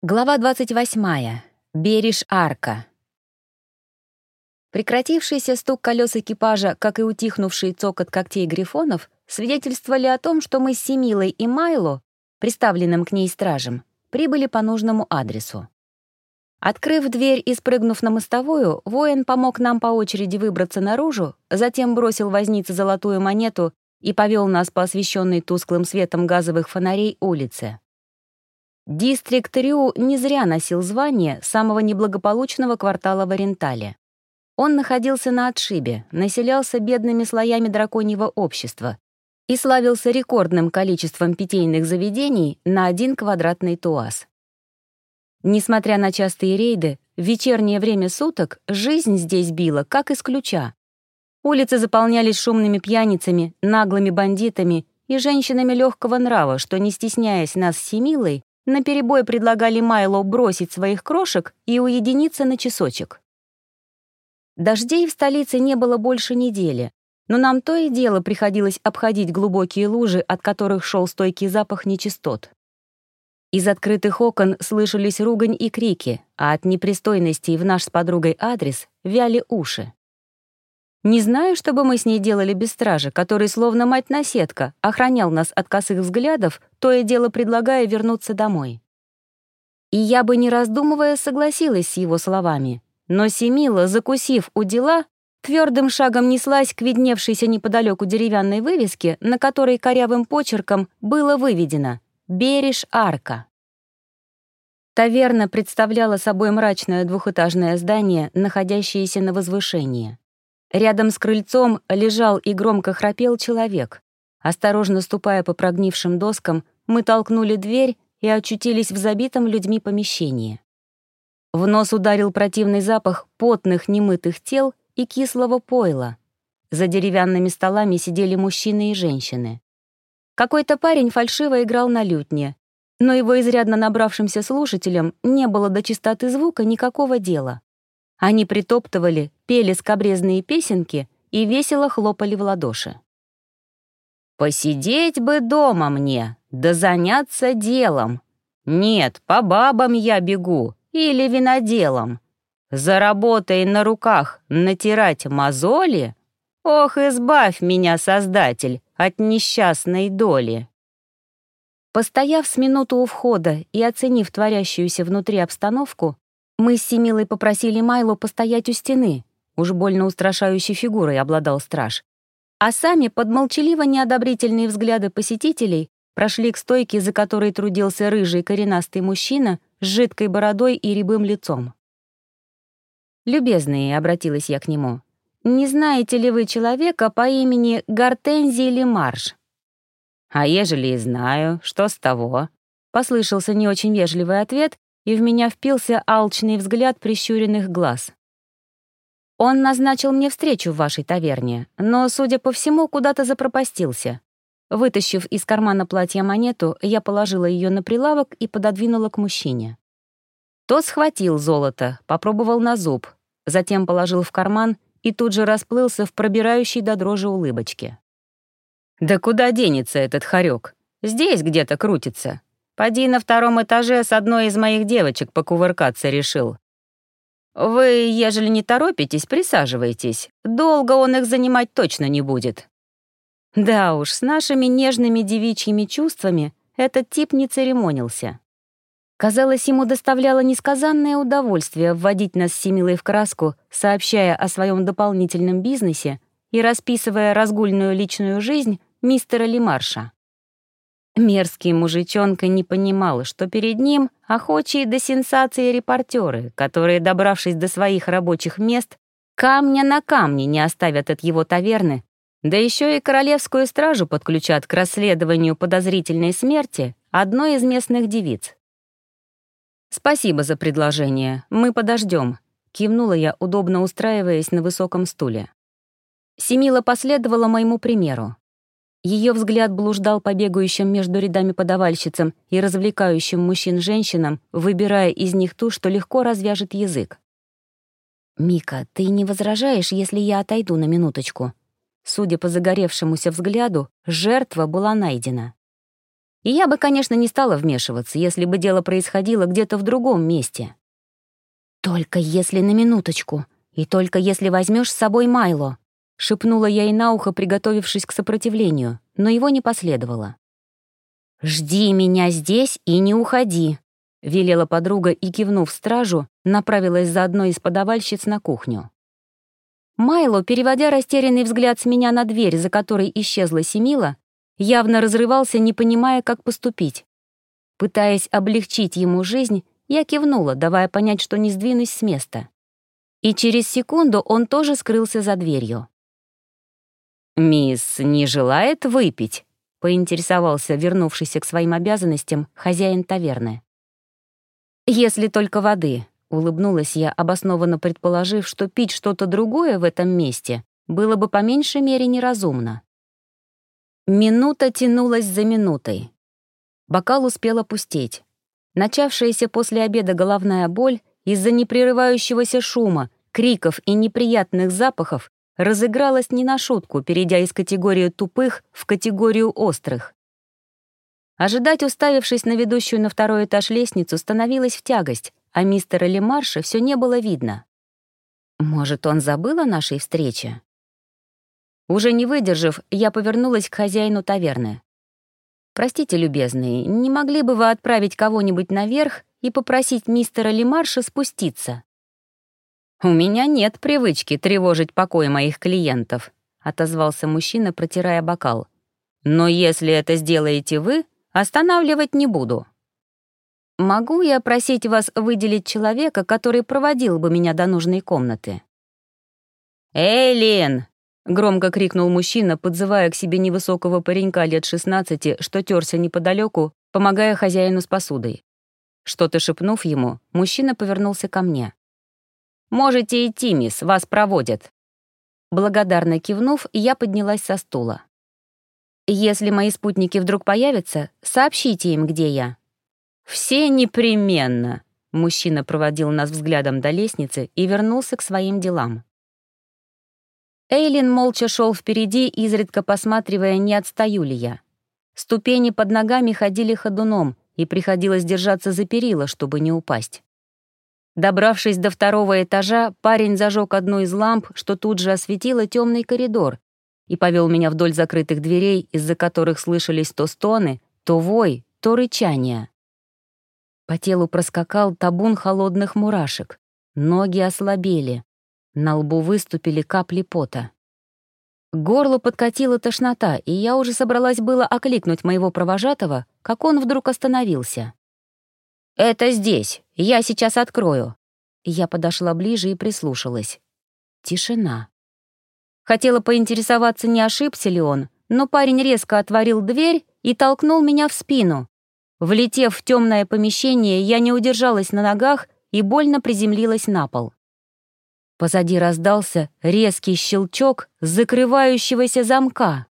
Глава 28. Береж арка. Прекратившийся стук колес экипажа, как и утихнувший цокот когтей грифонов, свидетельствовали о том, что мы с Семилой и Майло, приставленным к ней стражем, прибыли по нужному адресу. Открыв дверь и спрыгнув на мостовую, воин помог нам по очереди выбраться наружу, затем бросил вознице золотую монету и повел нас по освещенной тусклым светом газовых фонарей улице. Дистрикт Рю не зря носил звание самого неблагополучного квартала в Орентале. Он находился на отшибе, населялся бедными слоями драконьего общества и славился рекордным количеством питейных заведений на один квадратный туаз. Несмотря на частые рейды, в вечернее время суток жизнь здесь била, как из ключа. Улицы заполнялись шумными пьяницами, наглыми бандитами и женщинами легкого нрава, что, не стесняясь нас с Семилой, наперебой предлагали Майло бросить своих крошек и уединиться на часочек. Дождей в столице не было больше недели, но нам то и дело приходилось обходить глубокие лужи, от которых шел стойкий запах нечистот. Из открытых окон слышались ругань и крики, а от непристойностей в наш с подругой адрес вяли уши. Не знаю, что бы мы с ней делали без стража, который, словно мать-наседка, охранял нас от косых взглядов, то и дело предлагая вернуться домой. И я бы, не раздумывая, согласилась с его словами. Но Семила, закусив у дела, твердым шагом неслась к видневшейся неподалеку деревянной вывеске, на которой корявым почерком было выведено «Береж арка». Таверна представляла собой мрачное двухэтажное здание, находящееся на возвышении. Рядом с крыльцом лежал и громко храпел человек. Осторожно ступая по прогнившим доскам, мы толкнули дверь и очутились в забитом людьми помещении. В нос ударил противный запах потных немытых тел и кислого пойла. За деревянными столами сидели мужчины и женщины. Какой-то парень фальшиво играл на лютне, но его изрядно набравшимся слушателям не было до чистоты звука никакого дела. Они притоптывали, пели скобрезные песенки и весело хлопали в ладоши. «Посидеть бы дома мне, да заняться делом. Нет, по бабам я бегу или виноделом. За работой на руках натирать мозоли? Ох, избавь меня, Создатель, от несчастной доли!» Постояв с минуту у входа и оценив творящуюся внутри обстановку, мы с Семилой попросили Майло постоять у стены, уж больно устрашающей фигурой обладал страж. А сами под молчаливо неодобрительные взгляды посетителей прошли к стойке, за которой трудился рыжий коренастый мужчина с жидкой бородой и рябым лицом. «Любезные», — обратилась я к нему, — «не знаете ли вы человека по имени Гортензий Лемарш?» «А ежели и знаю, что с того?» — послышался не очень вежливый ответ, и в меня впился алчный взгляд прищуренных глаз. «Он назначил мне встречу в вашей таверне, но, судя по всему, куда-то запропастился». Вытащив из кармана платья монету, я положила ее на прилавок и пододвинула к мужчине. Тот схватил золото, попробовал на зуб, затем положил в карман и тут же расплылся в пробирающей до дрожи улыбочке. «Да куда денется этот хорек? Здесь где-то крутится. Поди на втором этаже с одной из моих девочек покувыркаться решил. Вы, ежели не торопитесь, присаживайтесь. Долго он их занимать точно не будет. Да уж, с нашими нежными девичьими чувствами этот тип не церемонился. Казалось, ему доставляло несказанное удовольствие вводить нас с Семилой в краску, сообщая о своем дополнительном бизнесе и расписывая разгульную личную жизнь мистера Лимарша. Мерзкий мужичонка не понимал, что перед ним охочие до сенсации репортеры, которые, добравшись до своих рабочих мест, камня на камне не оставят от его таверны, да еще и королевскую стражу подключат к расследованию подозрительной смерти одной из местных девиц. «Спасибо за предложение, мы подождем», — кивнула я, удобно устраиваясь на высоком стуле. Семила последовала моему примеру. Ее взгляд блуждал по бегающим между рядами подавальщицам и развлекающим мужчин-женщинам, выбирая из них ту, что легко развяжет язык. «Мика, ты не возражаешь, если я отойду на минуточку?» Судя по загоревшемуся взгляду, жертва была найдена. И я бы, конечно, не стала вмешиваться, если бы дело происходило где-то в другом месте. «Только если на минуточку, и только если возьмешь с собой Майло», — шепнула я ей на ухо, приготовившись к сопротивлению, но его не последовало. «Жди меня здесь и не уходи», — велела подруга и, кивнув стражу, направилась за одной из подавальщиц на кухню. Майло, переводя растерянный взгляд с меня на дверь, за которой исчезла Семила, явно разрывался, не понимая, как поступить. Пытаясь облегчить ему жизнь, я кивнула, давая понять, что не сдвинусь с места. И через секунду он тоже скрылся за дверью. «Мисс не желает выпить?» — поинтересовался вернувшийся к своим обязанностям хозяин таверны. «Если только воды», — улыбнулась я, обоснованно предположив, что пить что-то другое в этом месте было бы по меньшей мере неразумно. Минута тянулась за минутой. Бокал успел опустеть. Начавшаяся после обеда головная боль из-за непрерывающегося шума, криков и неприятных запахов разыгралась не на шутку, перейдя из категории тупых в категорию острых. Ожидать, уставившись на ведущую на второй этаж лестницу, становилось в тягость, а мистера Лемарша все не было видно. Может, он забыл о нашей встрече? Уже не выдержав, я повернулась к хозяину таверны. «Простите, любезный, не могли бы вы отправить кого-нибудь наверх и попросить мистера Лемарша спуститься?» «У меня нет привычки тревожить покой моих клиентов», — отозвался мужчина, протирая бокал. «Но если это сделаете вы, останавливать не буду». «Могу я просить вас выделить человека, который проводил бы меня до нужной комнаты?» «Эйлин!» Громко крикнул мужчина, подзывая к себе невысокого паренька лет 16, что терся неподалеку, помогая хозяину с посудой. Что-то шепнув ему, мужчина повернулся ко мне. «Можете идти, мисс, вас проводят». Благодарно кивнув, я поднялась со стула. «Если мои спутники вдруг появятся, сообщите им, где я». «Все непременно», — мужчина проводил нас взглядом до лестницы и вернулся к своим делам. Эйлин молча шел впереди, изредка посматривая, не отстаю ли я. Ступени под ногами ходили ходуном, и приходилось держаться за перила, чтобы не упасть. Добравшись до второго этажа, парень зажег одну из ламп, что тут же осветило темный коридор, и повел меня вдоль закрытых дверей, из-за которых слышались то стоны, то вой, то рычание. По телу проскакал табун холодных мурашек. Ноги ослабели. На лбу выступили капли пота. Горло подкатила тошнота, и я уже собралась было окликнуть моего провожатого, как он вдруг остановился. «Это здесь, я сейчас открою». Я подошла ближе и прислушалась. Тишина. Хотела поинтересоваться, не ошибся ли он, но парень резко отворил дверь и толкнул меня в спину. Влетев в темное помещение, я не удержалась на ногах и больно приземлилась на пол. Позади раздался резкий щелчок закрывающегося замка.